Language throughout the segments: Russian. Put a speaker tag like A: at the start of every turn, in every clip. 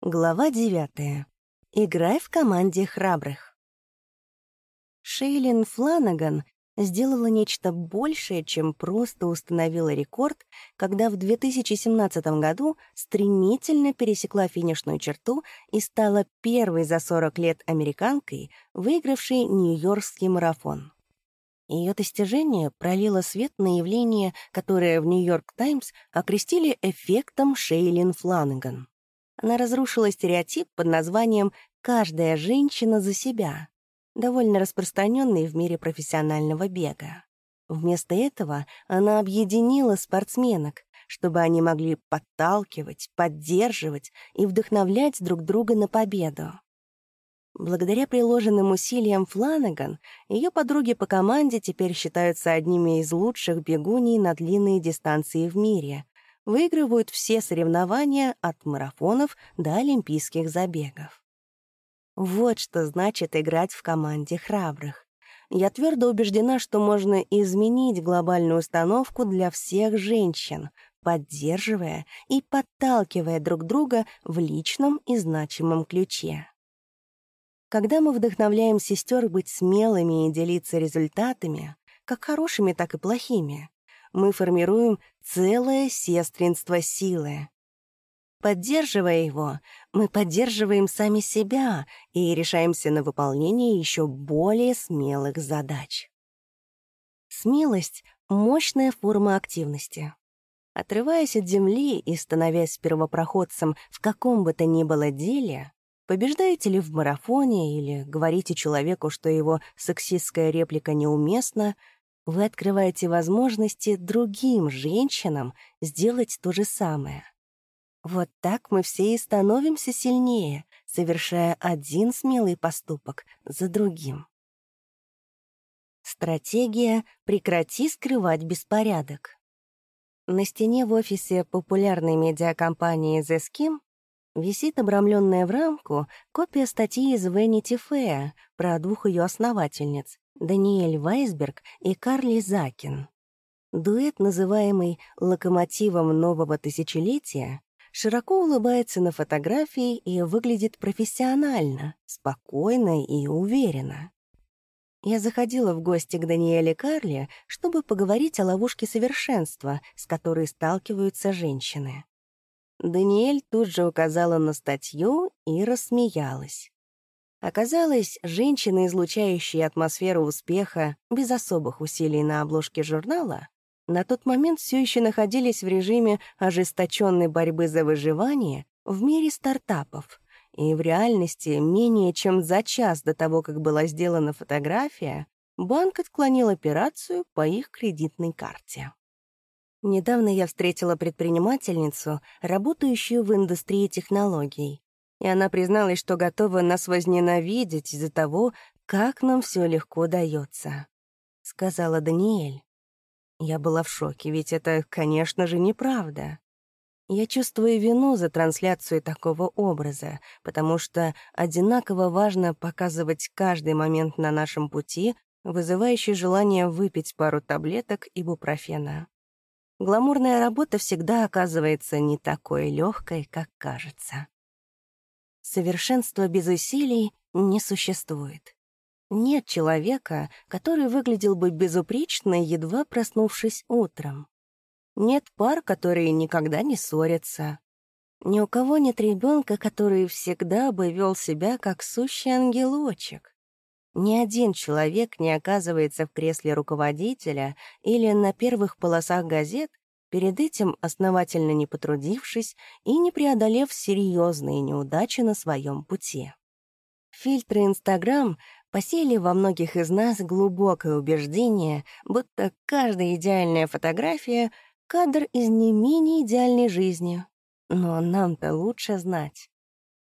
A: Глава девятая. Играй в команде храбрых. Шейлин Фланаган сделала нечто большее, чем просто установила рекорд, когда в 2017 году стремительно пересекла финишную черту и стала первой за 40 лет американкой, выигравшей Нью-Йоркский марафон. Ее достижение пролило свет на явление, которое в «Нью-Йорк Таймс» окрестили эффектом Шейлин Фланаган. Она разрушила стереотип под названием «каждая женщина за себя», довольно распространенный в мире профессионального бега. Вместо этого она объединила спортсменок, чтобы они могли подталкивать, поддерживать и вдохновлять друг друга на победу. Благодаря приложенным усилиям Фланаган, ее подруги по команде теперь считаются одними из лучших бегуней на длинные дистанции в мире, выигрывают все соревнования от марафонов до олимпийских забегов. Вот что значит играть в команде храбрых. Я твердо убеждена, что можно изменить глобальную установку для всех женщин, поддерживая и подталкивая друг друга в личном и значимом ключе. Когда мы вдохновляем сестер быть смелыми и делиться результатами, как хорошими, так и плохими, мы формируем целое сестринство силы. Поддерживая его, мы поддерживаем сами себя и решаемся на выполнение еще более смелых задач. Смелость — мощная форма активности. Отрываясь от земли и становясь первопроходцем в каком бы то ни было деле, побеждаете ли в марафоне или говорите человеку, что его сексистская реплика неуместна, вы открываете возможности другим женщинам сделать то же самое. Вот так мы все и становимся сильнее, совершая один смелый поступок за другим. Стратегия «Прекрати скрывать беспорядок». На стене в офисе популярной медиакомпании The Skim висит обрамленная в рамку копия статьи из Vanity Fair про двух ее основательниц Даниэль Вайсберг и Карли Закин. Дуэт, называемый «локомотивом нового тысячелетия», широко улыбается на фотографии и выглядит профессионально, спокойно и уверенно. Я заходила в гости к Даниэле Карли, чтобы поговорить о ловушке совершенства, с которой сталкиваются женщины. Даниэль тут же указала на статью и рассмеялась. Оказалось, женщины, излучающие атмосферу успеха без особых усилий на обложке журнала, на тот момент все еще находились в режиме ожесточенной борьбы за выживание в мире стартапов. И в реальности, менее чем за час до того, как была сделана фотография, банк отклонил операцию по их кредитной карте. Недавно я встретила предпринимательницу, работающую в индустрии технологий и она призналась, что готова нас возненавидеть из-за того, как нам все легко дается, сказала Даниэль. Я была в шоке, ведь это, конечно же, неправда. Я чувствую вину за трансляцию такого образа, потому что одинаково важно показывать каждый момент на нашем пути, вызывающий желание выпить пару таблеток ибупрофена. Гламурная работа всегда оказывается не такой легкой, как кажется. Совершенства без усилий не существует. Нет человека, который выглядел бы безупречно, едва проснувшись утром. Нет пар, которые никогда не ссорятся. Ни у кого нет ребенка, который всегда бы вел себя как сущий ангелочек. Ни один человек не оказывается в кресле руководителя или на первых полосах газет, перед этим основательно не потрудившись и не преодолев серьезные неудачи на своем пути. Фильтры Инстаграм посеяли во многих из нас глубокое убеждение, будто каждая идеальная фотография — кадр из не менее идеальной жизни. Но нам-то лучше знать.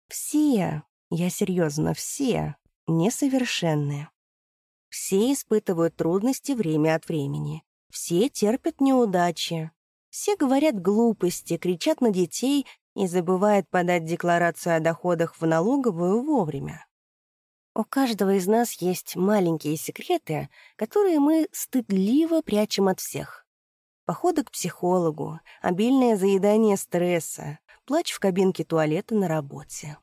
A: Все, я серьезно, все несовершенны. Все испытывают трудности время от времени. Все терпят неудачи. Все говорят глупости, кричат на детей и забывают подать декларацию о доходах в налоговую вовремя. У каждого из нас есть маленькие секреты, которые мы стыдливо прячем от всех. Походы к психологу, обильное заедание стресса, плач в кабинке туалета на работе.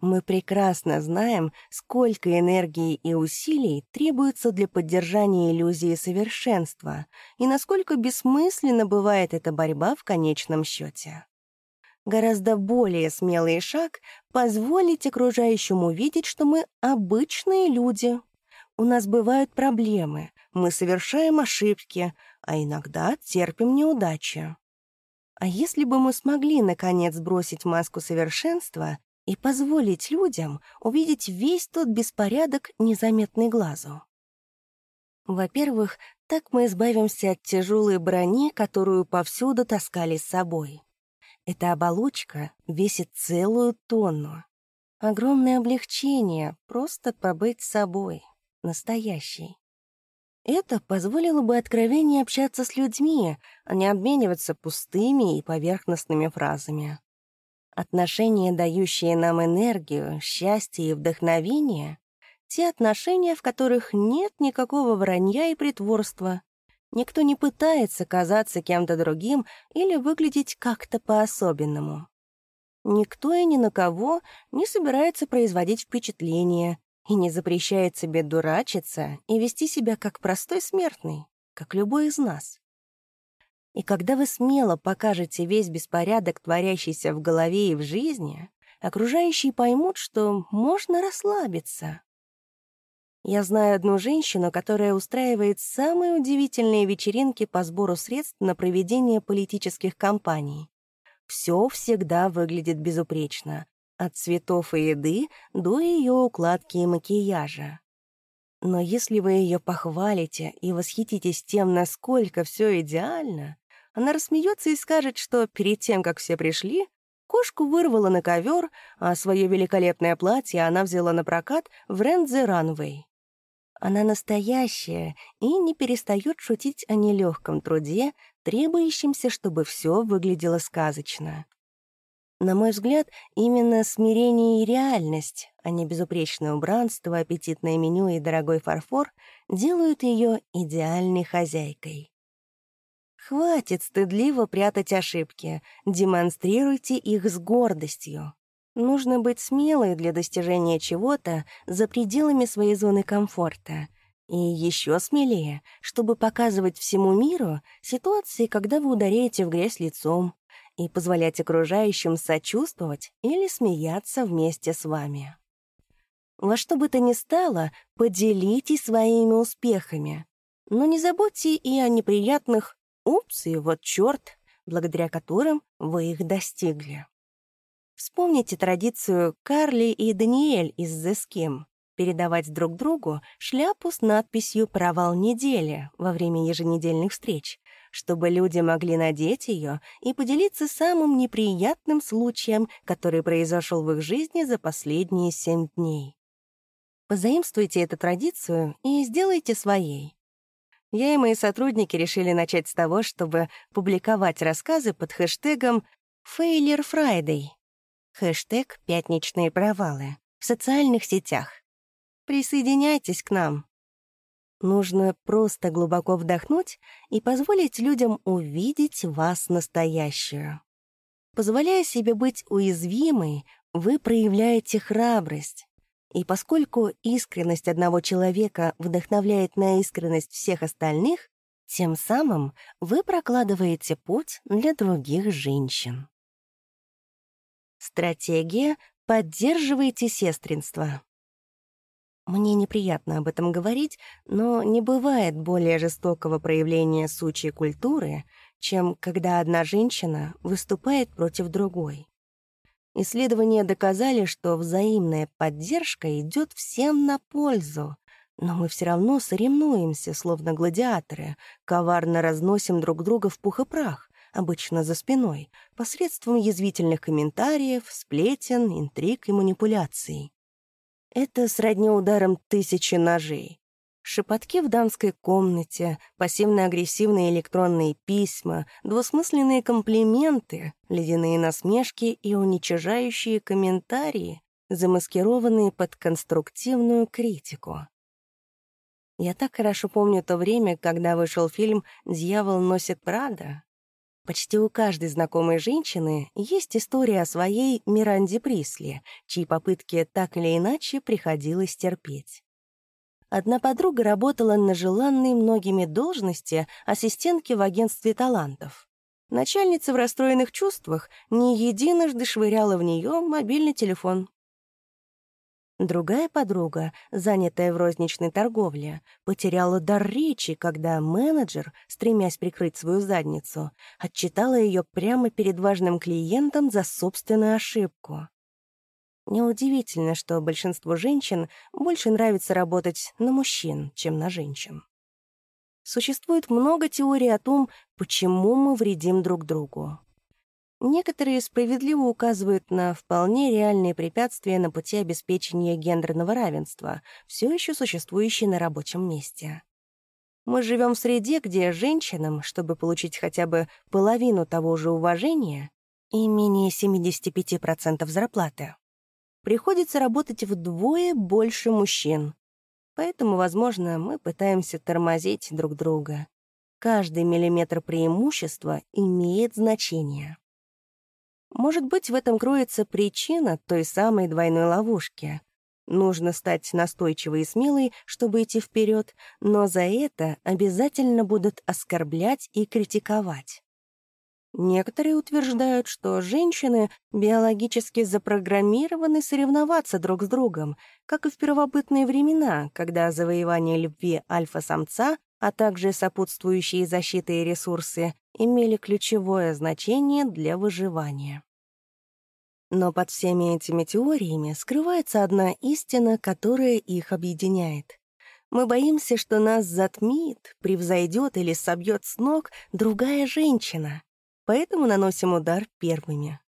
A: Мы прекрасно знаем, сколько энергии и усилий требуется для поддержания иллюзии совершенства и насколько бессмысленно бывает эта борьба в конечном счете. Гораздо более смелый шаг — позволить окружающему видеть, что мы обычные люди. У нас бывают проблемы, мы совершаем ошибки, а иногда терпим неудачи. А если бы мы смогли, наконец, сбросить маску совершенства и позволить людям увидеть весь тот беспорядок, незаметный глазу. Во-первых, так мы избавимся от тяжелой брони, которую повсюду таскали с собой. Эта оболочка весит целую тонну. Огромное облегчение просто побыть собой, настоящей. Это позволило бы откровеннее общаться с людьми, а не обмениваться пустыми и поверхностными фразами. Отношения, дающие нам энергию, счастье и вдохновение — те отношения, в которых нет никакого вранья и притворства. Никто не пытается казаться кем-то другим или выглядеть как-то по-особенному. Никто и ни на кого не собирается производить впечатление и не запрещает себе дурачиться и вести себя как простой смертный, как любой из нас. И когда вы смело покажете весь беспорядок, творящийся в голове и в жизни, окружающие поймут, что можно расслабиться. Я знаю одну женщину, которая устраивает самые удивительные вечеринки по сбору средств на проведение политических кампаний. Все всегда выглядит безупречно, от цветов и еды до ее укладки и макияжа. Но если вы ее похвалите и восхититесь тем, насколько все идеально, она рассмеется и скажет, что перед тем, как все пришли, кошку вырвала на ковер, а свое великолепное платье она взяла на прокат в Рендзе Ранвей. Она настоящая и не перестает шутить о нелегком труде, требующемся, чтобы все выглядело сказочно. На мой взгляд, именно смирение и реальность, а не безупречное убранство, аппетитное меню и дорогой фарфор делают ее идеальной хозяйкой. Хватит стыдливо прятать ошибки, демонстрируйте их с гордостью. Нужно быть смелой для достижения чего-то за пределами своей зоны комфорта. И еще смелее, чтобы показывать всему миру ситуации, когда вы ударяете в грязь лицом, и позволять окружающим сочувствовать или смеяться вместе с вами. Во что бы то ни стало, поделитесь своими успехами, но не забудьте и о неприятных Упс, и вот черт, благодаря которым вы их достигли. Вспомните традицию Карли и Даниэль из The Skim передавать друг другу шляпу с надписью «Провал недели» во время еженедельных встреч, чтобы люди могли надеть ее и поделиться самым неприятным случаем, который произошел в их жизни за последние семь дней. Позаимствуйте эту традицию и сделайте своей. Я и мои сотрудники решили начать с того, чтобы публиковать рассказы под хэштегом «Failure Friday» хэштег «Пятничные провалы» в социальных сетях. Присоединяйтесь к нам. Нужно просто глубоко вдохнуть и позволить людям увидеть вас настоящую. Позволяя себе быть уязвимой, вы проявляете храбрость. И поскольку искренность одного человека вдохновляет на искренность всех остальных, тем самым вы прокладываете путь для других женщин. Стратегия «Поддерживайте сестринство». Мне неприятно об этом говорить, но не бывает более жестокого проявления сучьей культуры, чем когда одна женщина выступает против другой. Исследования доказали, что взаимная поддержка идет всем на пользу, но мы все равно соревнуемся, словно гладиаторы, коварно разносим друг друга в пух и прах, обычно за спиной, посредством язвительных комментариев, сплетен, интриг и манипуляций. Это сродни ударом тысячи ножей. Шепотки в дамской комнате, пассивно-агрессивные электронные письма, двусмысленные комплименты, ледяные насмешки и уничижающие комментарии, замаскированные под конструктивную критику. Я так хорошо помню то время, когда вышел фильм «Дьявол носит Прада». Почти у каждой знакомой женщины есть история о своей Миранде Присли, чьи попытки так или иначе приходилось терпеть. Одна подруга работала на желанной многими должности ассистентки в агентстве талантов. Начальница в расстроенных чувствах не единожды швыряла в нее мобильный телефон. Другая подруга, занятая в розничной торговле, потеряла дар речи, когда менеджер, стремясь прикрыть свою задницу, отчитала ее прямо перед важным клиентом за собственную ошибку. Неудивительно, что большинству женщин больше нравится работать на мужчин, чем на женщин. Существует много теорий о том, почему мы вредим друг другу. Некоторые справедливо указывают на вполне реальные препятствия на пути обеспечения гендерного равенства, все еще существующие на рабочем месте. Мы живем в среде, где женщинам, чтобы получить хотя бы половину того же уважения и менее 75% зарплаты, приходится работать вдвое больше мужчин. Поэтому, возможно, мы пытаемся тормозить друг друга. Каждый миллиметр преимущества имеет значение. Может быть, в этом кроется причина той самой двойной ловушки. Нужно стать настойчивой и смелой, чтобы идти вперед, но за это обязательно будут оскорблять и критиковать. Некоторые утверждают, что женщины биологически запрограммированы соревноваться друг с другом, как и в первобытные времена, когда завоевание любви альфа-самца, а также сопутствующие защиты и ресурсы имели ключевое значение для выживания. Но под всеми этими теориями скрывается одна истина, которая их объединяет. Мы боимся, что нас затмит, превзойдет или собьет с ног другая женщина, поэтому наносим удар первыми.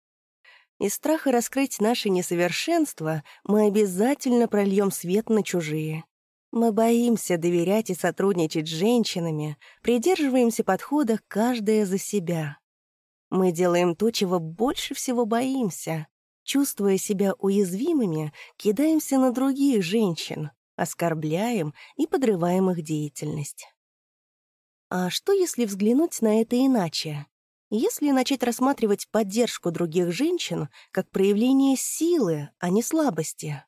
A: Из страха раскрыть наше несовершенство мы обязательно прольем свет на чужие. Мы боимся доверять и сотрудничать с женщинами, придерживаемся подхода «каждая за себя». Мы делаем то, чего больше всего боимся. Чувствуя себя уязвимыми, кидаемся на других женщин, оскорбляем и подрываем их деятельность. А что, если взглянуть на это иначе? Если начать рассматривать поддержку других женщин как проявление силы, а не слабости?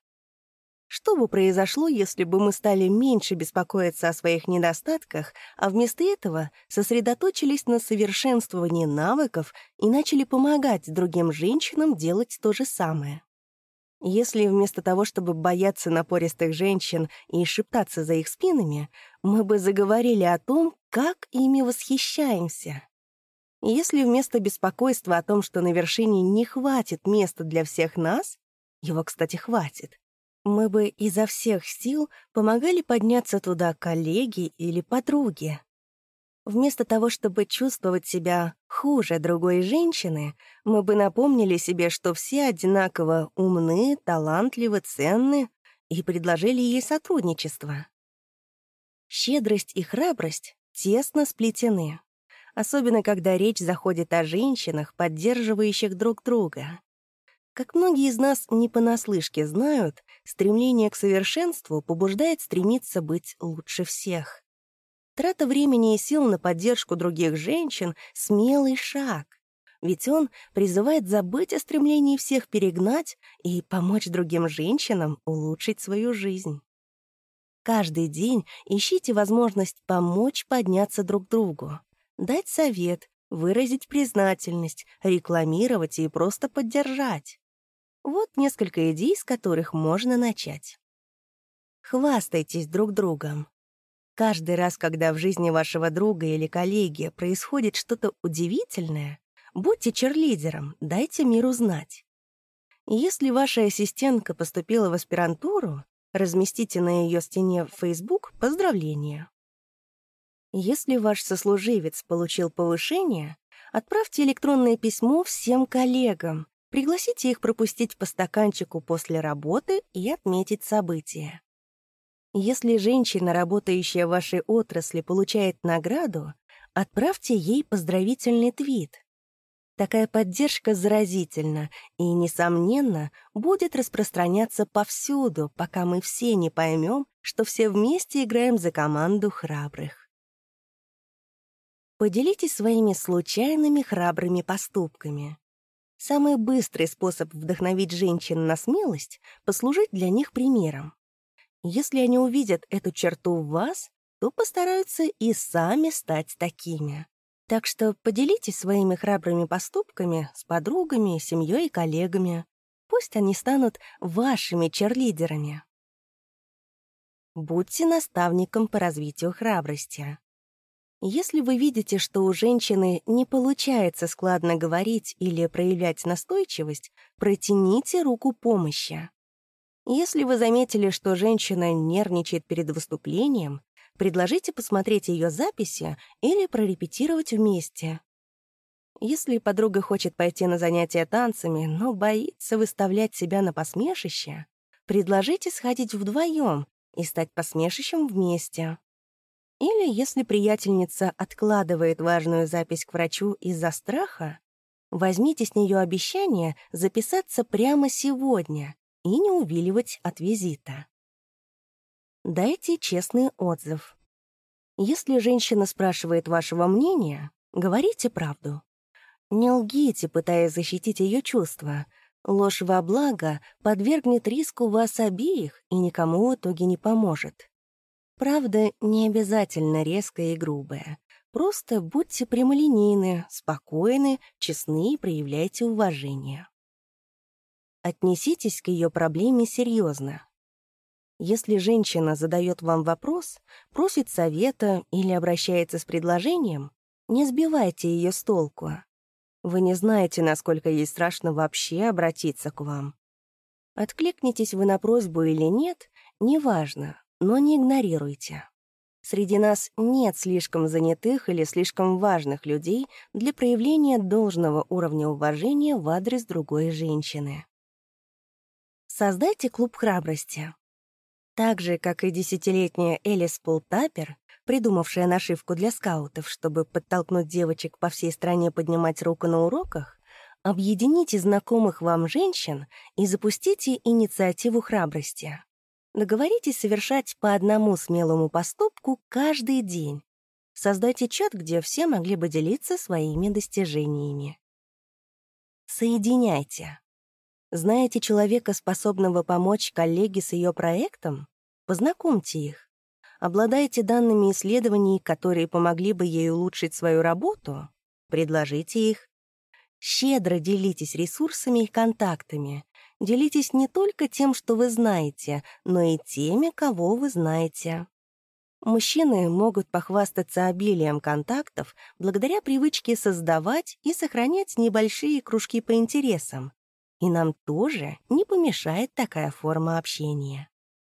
A: Что бы произошло, если бы мы стали меньше беспокоиться о своих недостатках, а вместо этого сосредоточились на совершенствовании навыков и начали помогать другим женщинам делать то же самое? Если вместо того, чтобы бояться напористых женщин и шептаться за их спинами, мы бы заговорили о том, как ими восхищаемся? Если вместо беспокойства о том, что на вершине не хватит места для всех нас, его, кстати, хватит, мы бы изо всех сил помогали подняться туда коллеги или подруги. Вместо того, чтобы чувствовать себя хуже другой женщины, мы бы напомнили себе, что все одинаково умны, талантливы, ценны, и предложили ей сотрудничество. Щедрость и храбрость тесно сплетены, особенно когда речь заходит о женщинах, поддерживающих друг друга. Как многие из нас не понаслышке знают, стремление к совершенству побуждает стремиться быть лучше всех. Трата времени и сил на поддержку других женщин — смелый шаг, ведь он призывает забыть о стремлении всех перегнать и помочь другим женщинам улучшить свою жизнь. Каждый день ищите возможность помочь подняться друг другу, дать совет, выразить признательность, рекламировать и просто поддержать. Вот несколько идей, с которых можно начать. Хвастайтесь друг другом. Каждый раз, когда в жизни вашего друга или коллеги происходит что-то удивительное, будьте черлидером, дайте миру знать. Если ваша ассистентка поступила в аспирантуру, разместите на ее стене в Facebook поздравления. Если ваш сослуживец получил повышение, отправьте электронное письмо всем коллегам, Пригласите их пропустить по стаканчику после работы и отметить событие. Если женщина, работающая в вашей отрасли, получает награду, отправьте ей поздравительный твит. Такая поддержка заразительна и, несомненно, будет распространяться повсюду, пока мы все не поймем, что все вместе играем за команду храбрых. Поделитесь своими случайными храбрыми поступками. Самый быстрый способ вдохновить женщин на смелость — послужить для них примером. Если они увидят эту черту в вас, то постараются и сами стать такими. Так что поделитесь своими храбрыми поступками с подругами, семьей и коллегами. Пусть они станут вашими черлидерами. Будьте наставником по развитию храбрости. Если вы видите, что у женщины не получается складно говорить или проявлять настойчивость, протяните руку помощи. Если вы заметили, что женщина нервничает перед выступлением, предложите посмотреть ее записи или прорепетировать вместе. Если подруга хочет пойти на занятия танцами, но боится выставлять себя на посмешище, предложите сходить вдвоем и стать посмешищем вместе. Или если приятельница откладывает важную запись к врачу из-за страха, возьмите с нее обещание записаться прямо сегодня и не увиливать от визита. Дайте честный отзыв. Если женщина спрашивает вашего мнения, говорите правду. Не лгите, пытаясь защитить ее чувства. Ложь во благо подвергнет риску вас обеих и никому в итоге не поможет. Правда, не обязательно резкая и грубая. Просто будьте прямолинейны, спокойны, честны и проявляйте уважение. Отнеситесь к ее проблеме серьезно. Если женщина задает вам вопрос, просит совета или обращается с предложением, не сбивайте ее с толку. Вы не знаете, насколько ей страшно вообще обратиться к вам. Откликнетесь вы на просьбу или нет, неважно, но не игнорируйте. Среди нас нет слишком занятых или слишком важных людей для проявления должного уровня уважения в адрес другой женщины. Создайте клуб храбрости. Так же, как и десятилетняя Элис Полтапер, придумавшая нашивку для скаутов, чтобы подтолкнуть девочек по всей стране поднимать руку на уроках, объедините знакомых вам женщин и запустите инициативу храбрости. Договоритесь совершать по одному смелому поступку каждый день. Создайте чат, где все могли бы делиться своими достижениями. Соединяйте. Знаете человека, способного помочь коллеге с ее проектом? Познакомьте их. Обладаете данными исследований, которые помогли бы ей улучшить свою работу? Предложите их. Щедро делитесь ресурсами и контактами. Делитесь не только тем, что вы знаете, но и теми, кого вы знаете. Мужчины могут похвастаться обилием контактов благодаря привычке создавать и сохранять небольшие кружки по интересам. И нам тоже не помешает такая форма общения.